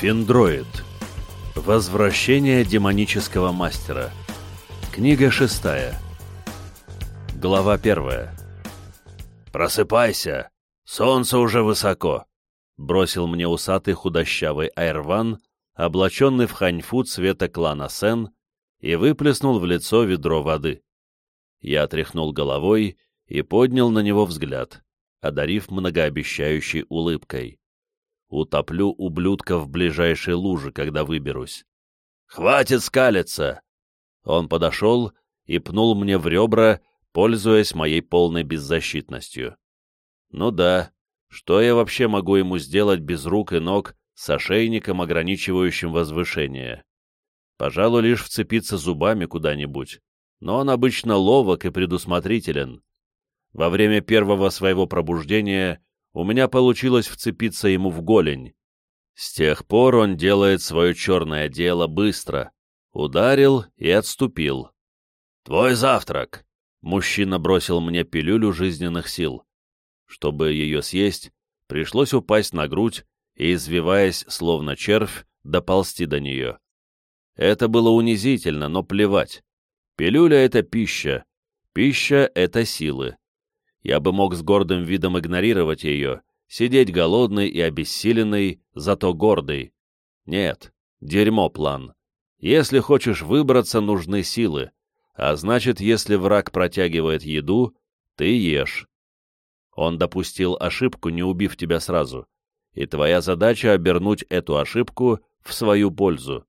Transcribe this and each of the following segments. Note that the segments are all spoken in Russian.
Финдроид. Возвращение демонического мастера. Книга шестая. Глава первая. «Просыпайся! Солнце уже высоко!» — бросил мне усатый худощавый Айрван, облаченный в ханьфу цвета клана Сен, и выплеснул в лицо ведро воды. Я тряхнул головой и поднял на него взгляд, одарив многообещающей улыбкой. Утоплю ублюдка в ближайшей луже, когда выберусь. «Хватит скалиться!» Он подошел и пнул мне в ребра, пользуясь моей полной беззащитностью. Ну да, что я вообще могу ему сделать без рук и ног с ошейником, ограничивающим возвышение? Пожалуй, лишь вцепиться зубами куда-нибудь, но он обычно ловок и предусмотрителен. Во время первого своего пробуждения у меня получилось вцепиться ему в голень. С тех пор он делает свое черное дело быстро. Ударил и отступил. «Твой завтрак!» Мужчина бросил мне пилюлю жизненных сил. Чтобы ее съесть, пришлось упасть на грудь и, извиваясь, словно червь, доползти до нее. Это было унизительно, но плевать. Пилюля — это пища. Пища — это силы я бы мог с гордым видом игнорировать ее, сидеть голодный и обессиленный, зато гордый. Нет, дерьмо план. Если хочешь выбраться, нужны силы, а значит, если враг протягивает еду, ты ешь. Он допустил ошибку, не убив тебя сразу, и твоя задача — обернуть эту ошибку в свою пользу.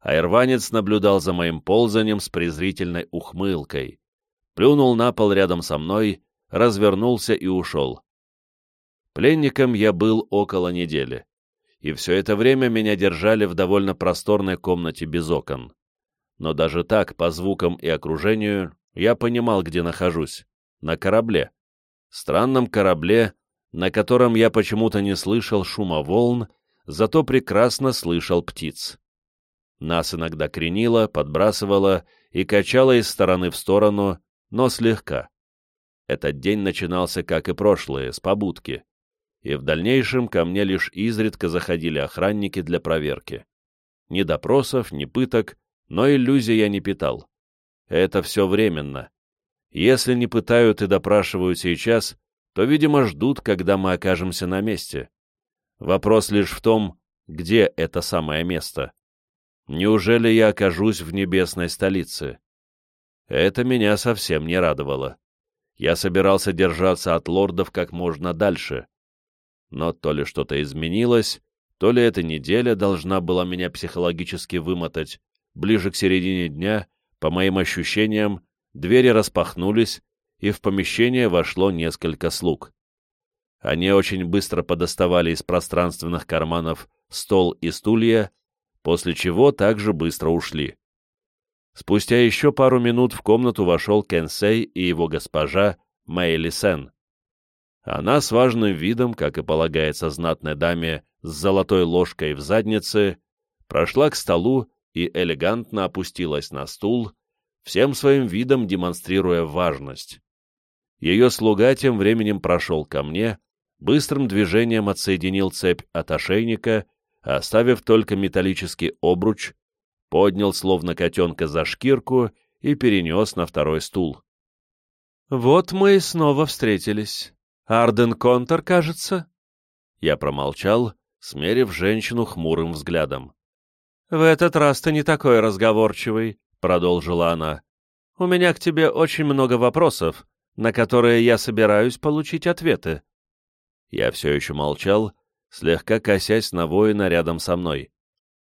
Айрванец наблюдал за моим ползанием с презрительной ухмылкой, плюнул на пол рядом со мной развернулся и ушел. Пленником я был около недели, и все это время меня держали в довольно просторной комнате без окон. Но даже так, по звукам и окружению, я понимал, где нахожусь. На корабле. Странном корабле, на котором я почему-то не слышал шума волн, зато прекрасно слышал птиц. Нас иногда кренило, подбрасывало и качало из стороны в сторону, но слегка. Этот день начинался, как и прошлые, с побудки, и в дальнейшем ко мне лишь изредка заходили охранники для проверки. Ни допросов, ни пыток, но иллюзий я не питал. Это все временно. Если не пытают и допрашивают сейчас, то, видимо, ждут, когда мы окажемся на месте. Вопрос лишь в том, где это самое место. Неужели я окажусь в небесной столице? Это меня совсем не радовало я собирался держаться от лордов как можно дальше. Но то ли что-то изменилось, то ли эта неделя должна была меня психологически вымотать. Ближе к середине дня, по моим ощущениям, двери распахнулись, и в помещение вошло несколько слуг. Они очень быстро подоставали из пространственных карманов стол и стулья, после чего также быстро ушли. Спустя еще пару минут в комнату вошел Кенсей и его госпожа Мэйли Сен. Она с важным видом, как и полагается знатной даме с золотой ложкой в заднице, прошла к столу и элегантно опустилась на стул, всем своим видом демонстрируя важность. Ее слуга тем временем прошел ко мне, быстрым движением отсоединил цепь от ошейника, оставив только металлический обруч, поднял словно котенка за шкирку и перенес на второй стул. «Вот мы и снова встретились. Арден Контор, кажется?» Я промолчал, смерив женщину хмурым взглядом. «В этот раз ты не такой разговорчивый», — продолжила она. «У меня к тебе очень много вопросов, на которые я собираюсь получить ответы». Я все еще молчал, слегка косясь на воина рядом со мной.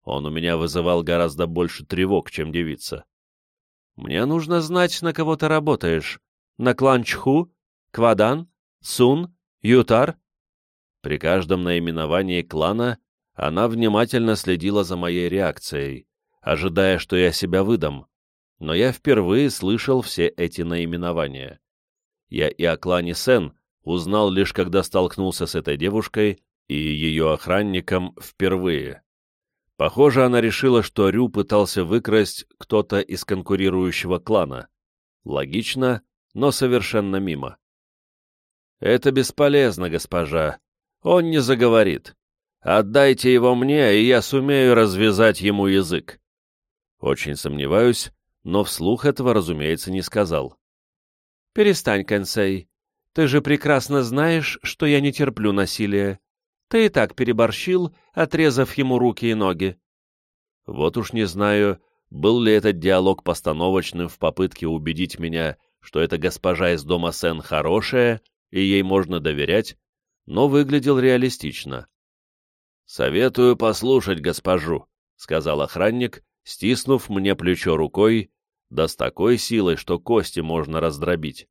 Он у меня вызывал гораздо больше тревог, чем девица. «Мне нужно знать, на кого ты работаешь. На клан Чху? Квадан? Сун? Ютар?» При каждом наименовании клана она внимательно следила за моей реакцией, ожидая, что я себя выдам. Но я впервые слышал все эти наименования. Я и о клане Сен узнал лишь когда столкнулся с этой девушкой и ее охранником впервые. Похоже, она решила, что Рю пытался выкрасть кто-то из конкурирующего клана. Логично, но совершенно мимо. «Это бесполезно, госпожа. Он не заговорит. Отдайте его мне, и я сумею развязать ему язык. Очень сомневаюсь, но вслух этого, разумеется, не сказал. «Перестань, Кэнсей. Ты же прекрасно знаешь, что я не терплю насилия. Ты и так переборщил, отрезав ему руки и ноги». Вот уж не знаю, был ли этот диалог постановочным в попытке убедить меня, что эта госпожа из дома Сен хорошая, и ей можно доверять, но выглядел реалистично. «Советую послушать госпожу», — сказал охранник, стиснув мне плечо рукой, да с такой силой, что кости можно раздробить.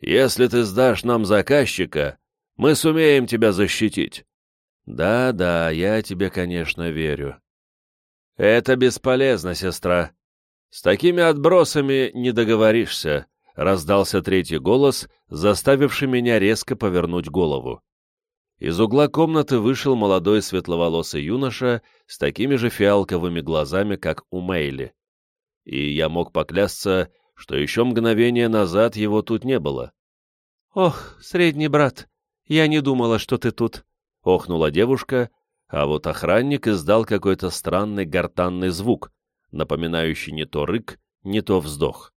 «Если ты сдашь нам заказчика, мы сумеем тебя защитить». «Да-да, я тебе, конечно, верю». «Это бесполезно, сестра. С такими отбросами не договоришься», — раздался третий голос, заставивший меня резко повернуть голову. Из угла комнаты вышел молодой светловолосый юноша с такими же фиалковыми глазами, как у Мейли. И я мог поклясться, что еще мгновение назад его тут не было. «Ох, средний брат, я не думала, что ты тут», — охнула девушка, а вот охранник издал какой-то странный гортанный звук, напоминающий не то рык, не то вздох.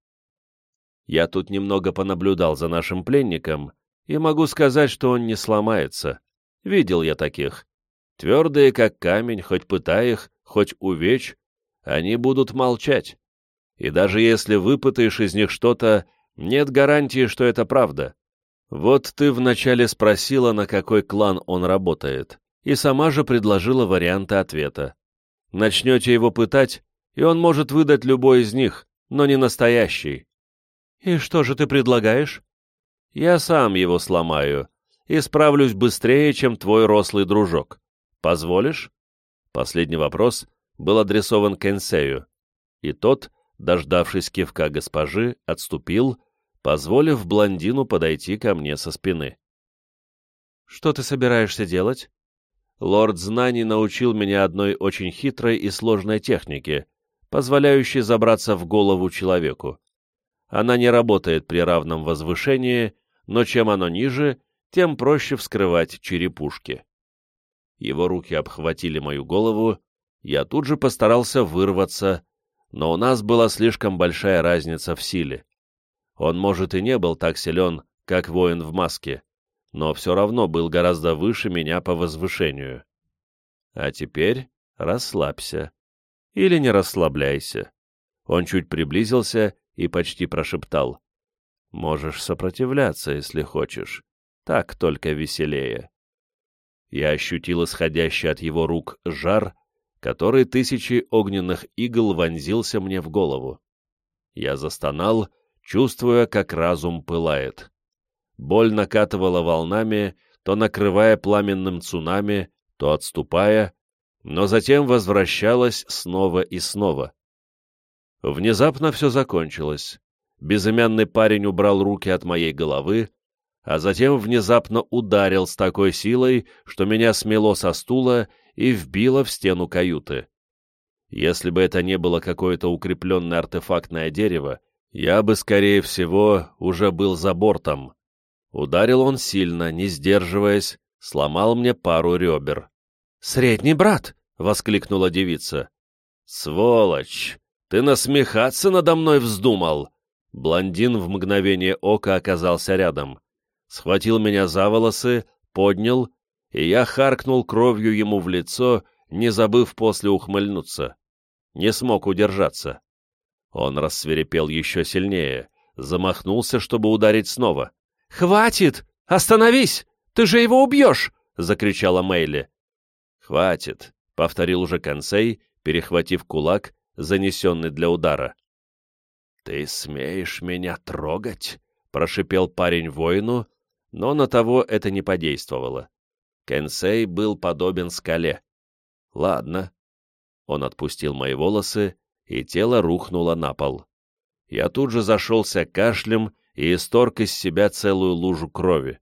Я тут немного понаблюдал за нашим пленником, и могу сказать, что он не сломается. Видел я таких. Твердые, как камень, хоть пытай их, хоть увечь, они будут молчать. И даже если выпытаешь из них что-то, нет гарантии, что это правда. Вот ты вначале спросила, на какой клан он работает, и сама же предложила варианты ответа. Начнете его пытать, и он может выдать любой из них, но не настоящий. «И что же ты предлагаешь?» «Я сам его сломаю, и справлюсь быстрее, чем твой рослый дружок. Позволишь?» Последний вопрос был адресован Кенсею, и тот, дождавшись кивка госпожи, отступил, позволив блондину подойти ко мне со спины. «Что ты собираешься делать?» Лорд Знаний научил меня одной очень хитрой и сложной технике, позволяющей забраться в голову человеку. Она не работает при равном возвышении, но чем оно ниже, тем проще вскрывать черепушки. Его руки обхватили мою голову, я тут же постарался вырваться, но у нас была слишком большая разница в силе. Он, может, и не был так силен, как воин в маске, но все равно был гораздо выше меня по возвышению. А теперь расслабься. Или не расслабляйся. Он чуть приблизился и почти прошептал. Можешь сопротивляться, если хочешь. Так только веселее. Я ощутил исходящий от его рук жар, который тысячи огненных игл вонзился мне в голову. Я застонал, чувствуя, как разум пылает. Боль накатывала волнами, то накрывая пламенным цунами, то отступая, но затем возвращалась снова и снова. Внезапно все закончилось. Безымянный парень убрал руки от моей головы, а затем внезапно ударил с такой силой, что меня смело со стула и вбило в стену каюты. Если бы это не было какое-то укрепленное артефактное дерево, я бы, скорее всего, уже был за бортом. Ударил он сильно, не сдерживаясь, сломал мне пару ребер. «Средний брат!» — воскликнула девица. «Сволочь! Ты насмехаться надо мной вздумал!» Блондин в мгновение ока оказался рядом схватил меня за волосы, поднял, и я харкнул кровью ему в лицо, не забыв после ухмыльнуться. Не смог удержаться. Он рассверепел еще сильнее, замахнулся, чтобы ударить снова. «Хватит! Остановись! Ты же его убьешь!» — закричала Мэйли. «Хватит!» — повторил уже консей, перехватив кулак, занесенный для удара. «Ты смеешь меня трогать?» — прошипел парень воину, но на того это не подействовало. Кенсей был подобен скале. Ладно. Он отпустил мои волосы, и тело рухнуло на пол. Я тут же зашелся кашлем и исторг из себя целую лужу крови.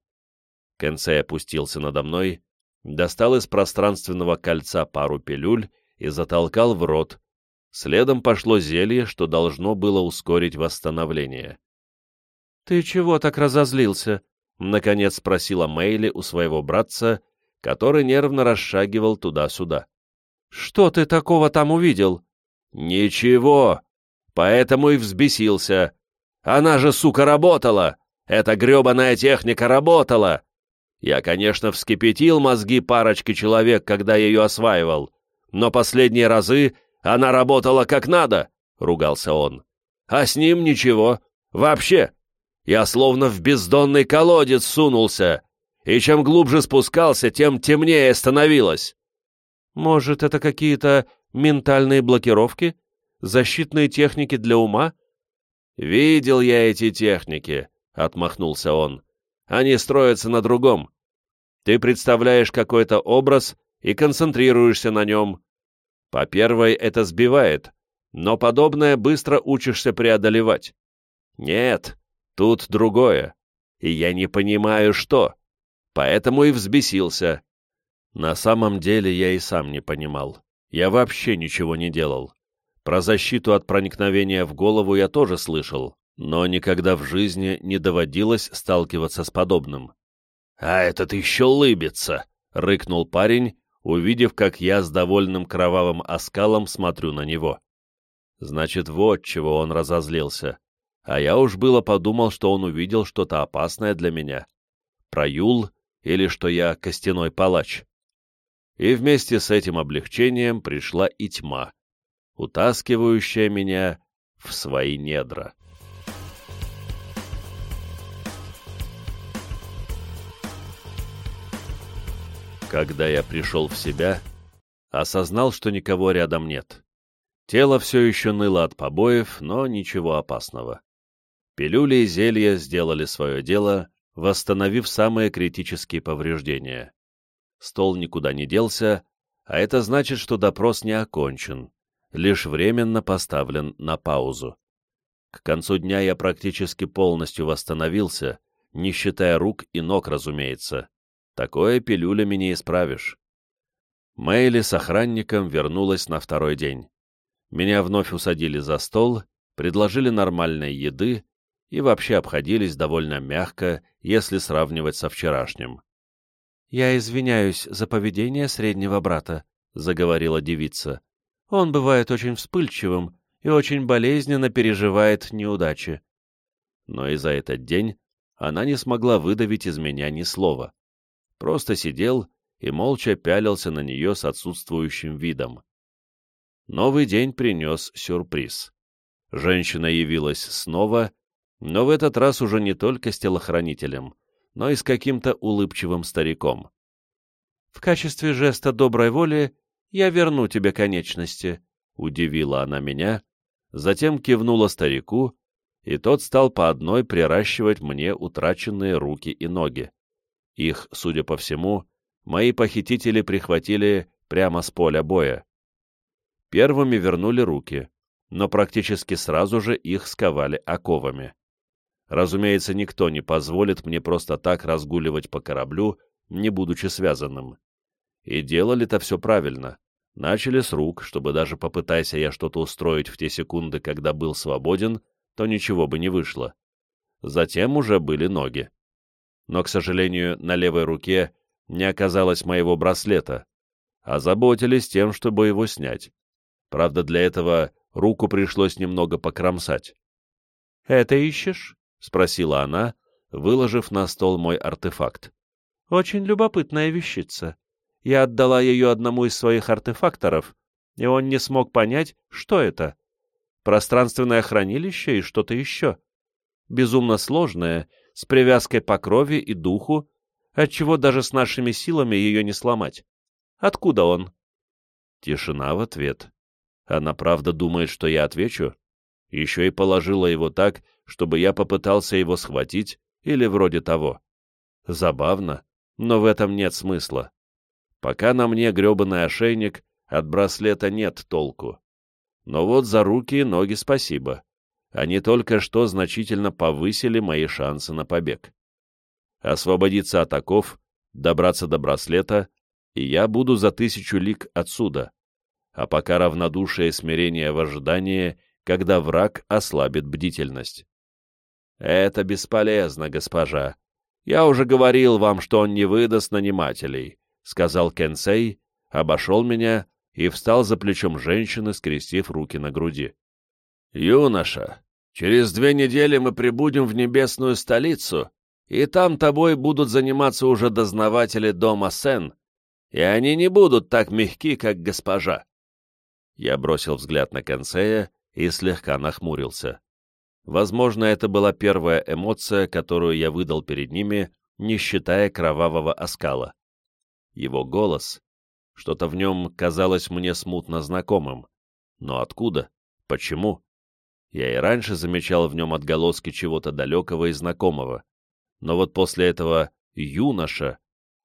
Кенсей опустился надо мной, достал из пространственного кольца пару пилюль и затолкал в рот. Следом пошло зелье, что должно было ускорить восстановление. — Ты чего так разозлился? — наконец спросила Мэйли у своего братца, который нервно расшагивал туда-сюда. «Что ты такого там увидел?» «Ничего. Поэтому и взбесился. Она же, сука, работала! Эта гребаная техника работала! Я, конечно, вскипятил мозги парочки человек, когда ее осваивал, но последние разы она работала как надо, — ругался он. А с ним ничего. Вообще. Я словно в бездонный колодец сунулся, и чем глубже спускался, тем темнее становилось. Может, это какие-то ментальные блокировки? Защитные техники для ума? Видел я эти техники, — отмахнулся он. Они строятся на другом. Ты представляешь какой-то образ и концентрируешься на нем. По первой это сбивает, но подобное быстро учишься преодолевать. Нет, тут другое, и я не понимаю, что. Поэтому и взбесился. На самом деле я и сам не понимал. Я вообще ничего не делал. Про защиту от проникновения в голову я тоже слышал, но никогда в жизни не доводилось сталкиваться с подобным. «А этот еще лыбится!» — рыкнул парень, увидев, как я с довольным кровавым оскалом смотрю на него. Значит, вот чего он разозлился. А я уж было подумал, что он увидел что-то опасное для меня. Про Юл или что я костяной палач. И вместе с этим облегчением пришла и тьма, утаскивающая меня в свои недра. Когда я пришел в себя, осознал, что никого рядом нет. Тело все еще ныло от побоев, но ничего опасного. Пилюли и зелья сделали свое дело, восстановив самые критические повреждения. Стол никуда не делся, а это значит, что допрос не окончен, лишь временно поставлен на паузу. К концу дня я практически полностью восстановился, не считая рук и ног, разумеется. Такое пилюлями не исправишь. Мэйли с охранником вернулась на второй день. Меня вновь усадили за стол, предложили нормальной еды и вообще обходились довольно мягко, если сравнивать со вчерашним. «Я извиняюсь за поведение среднего брата», — заговорила девица. «Он бывает очень вспыльчивым и очень болезненно переживает неудачи». Но и за этот день она не смогла выдавить из меня ни слова. Просто сидел и молча пялился на нее с отсутствующим видом. Новый день принес сюрприз. Женщина явилась снова, но в этот раз уже не только с телохранителем, но и с каким-то улыбчивым стариком. «В качестве жеста доброй воли я верну тебе конечности», — удивила она меня, затем кивнула старику, и тот стал по одной приращивать мне утраченные руки и ноги. Их, судя по всему, мои похитители прихватили прямо с поля боя. Первыми вернули руки, но практически сразу же их сковали оковами. Разумеется, никто не позволит мне просто так разгуливать по кораблю, не будучи связанным. И делали-то все правильно. Начали с рук, чтобы даже попытайся я что-то устроить в те секунды, когда был свободен, то ничего бы не вышло. Затем уже были ноги. Но, к сожалению, на левой руке не оказалось моего браслета. Озаботились тем, чтобы его снять. Правда, для этого руку пришлось немного покромсать. «Это ищешь?» — спросила она, выложив на стол мой артефакт. «Очень любопытная вещица. Я отдала ее одному из своих артефакторов, и он не смог понять, что это. Пространственное хранилище и что-то еще. Безумно сложное, с привязкой по крови и духу, отчего даже с нашими силами ее не сломать. Откуда он?» Тишина в ответ. Она правда думает, что я отвечу? Еще и положила его так, чтобы я попытался его схватить, или вроде того. Забавно, но в этом нет смысла. Пока на мне гребаный ошейник, от браслета нет толку. Но вот за руки и ноги спасибо. Они только что значительно повысили мои шансы на побег. Освободиться от оков, добраться до браслета, и я буду за тысячу лик отсюда а пока равнодушие и смирение в ожидании, когда враг ослабит бдительность. «Это бесполезно, госпожа. Я уже говорил вам, что он не выдаст нанимателей. сказал Кенсей, обошел меня и встал за плечом женщины, скрестив руки на груди. «Юноша, через две недели мы прибудем в небесную столицу, и там тобой будут заниматься уже дознаватели дома Сен, и они не будут так мягки, как госпожа». Я бросил взгляд на Кенсея и слегка нахмурился. Возможно, это была первая эмоция, которую я выдал перед ними, не считая кровавого оскала. Его голос, что-то в нем казалось мне смутно знакомым. Но откуда? Почему? Я и раньше замечал в нем отголоски чего-то далекого и знакомого. Но вот после этого «юноша»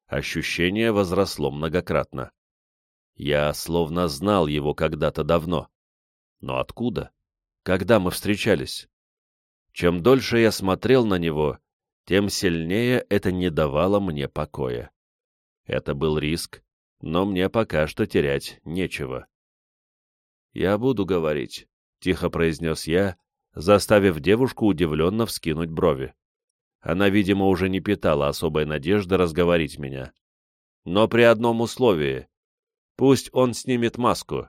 ощущение возросло многократно. Я словно знал его когда-то давно. Но откуда? Когда мы встречались? Чем дольше я смотрел на него, тем сильнее это не давало мне покоя. Это был риск, но мне пока что терять нечего. «Я буду говорить», — тихо произнес я, заставив девушку удивленно вскинуть брови. Она, видимо, уже не питала особой надежды разговорить меня. Но при одном условии. Пусть он снимет маску.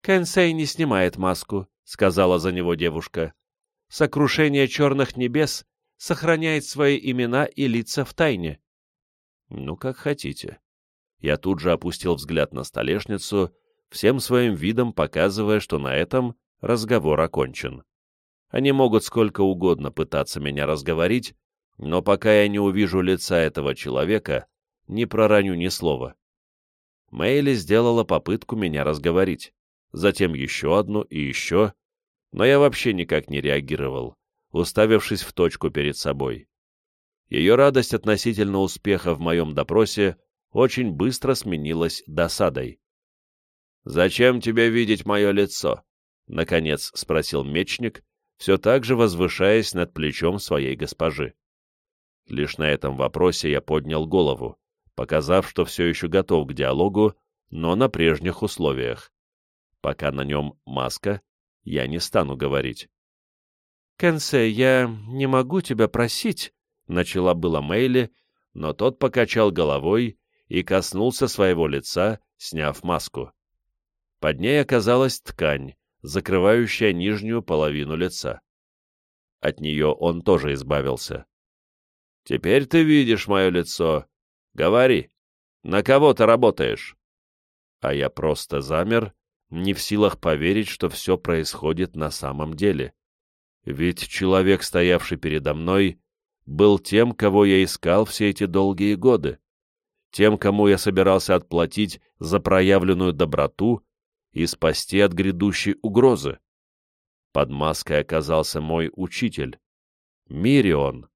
«Кэнсей не снимает маску», — сказала за него девушка сокрушение черных небес сохраняет свои имена и лица в тайне. Ну, как хотите. Я тут же опустил взгляд на столешницу, всем своим видом показывая, что на этом разговор окончен. Они могут сколько угодно пытаться меня разговорить, но пока я не увижу лица этого человека, не пророню ни слова. Мэйли сделала попытку меня разговорить, затем еще одну и еще, но я вообще никак не реагировал, уставившись в точку перед собой. Ее радость относительно успеха в моем допросе очень быстро сменилась досадой. «Зачем тебе видеть мое лицо?» — наконец спросил мечник, все так же возвышаясь над плечом своей госпожи. Лишь на этом вопросе я поднял голову, показав, что все еще готов к диалогу, но на прежних условиях. Пока на нем маска, я не стану говорить. «Кэнсе, я не могу тебя просить», — начала была Мэйли, но тот покачал головой и коснулся своего лица, сняв маску. Под ней оказалась ткань, закрывающая нижнюю половину лица. От нее он тоже избавился. «Теперь ты видишь мое лицо. Говори, на кого ты работаешь?» А я просто замер, не в силах поверить, что все происходит на самом деле. Ведь человек, стоявший передо мной, был тем, кого я искал все эти долгие годы, тем, кому я собирался отплатить за проявленную доброту и спасти от грядущей угрозы. Под маской оказался мой учитель, Мирион,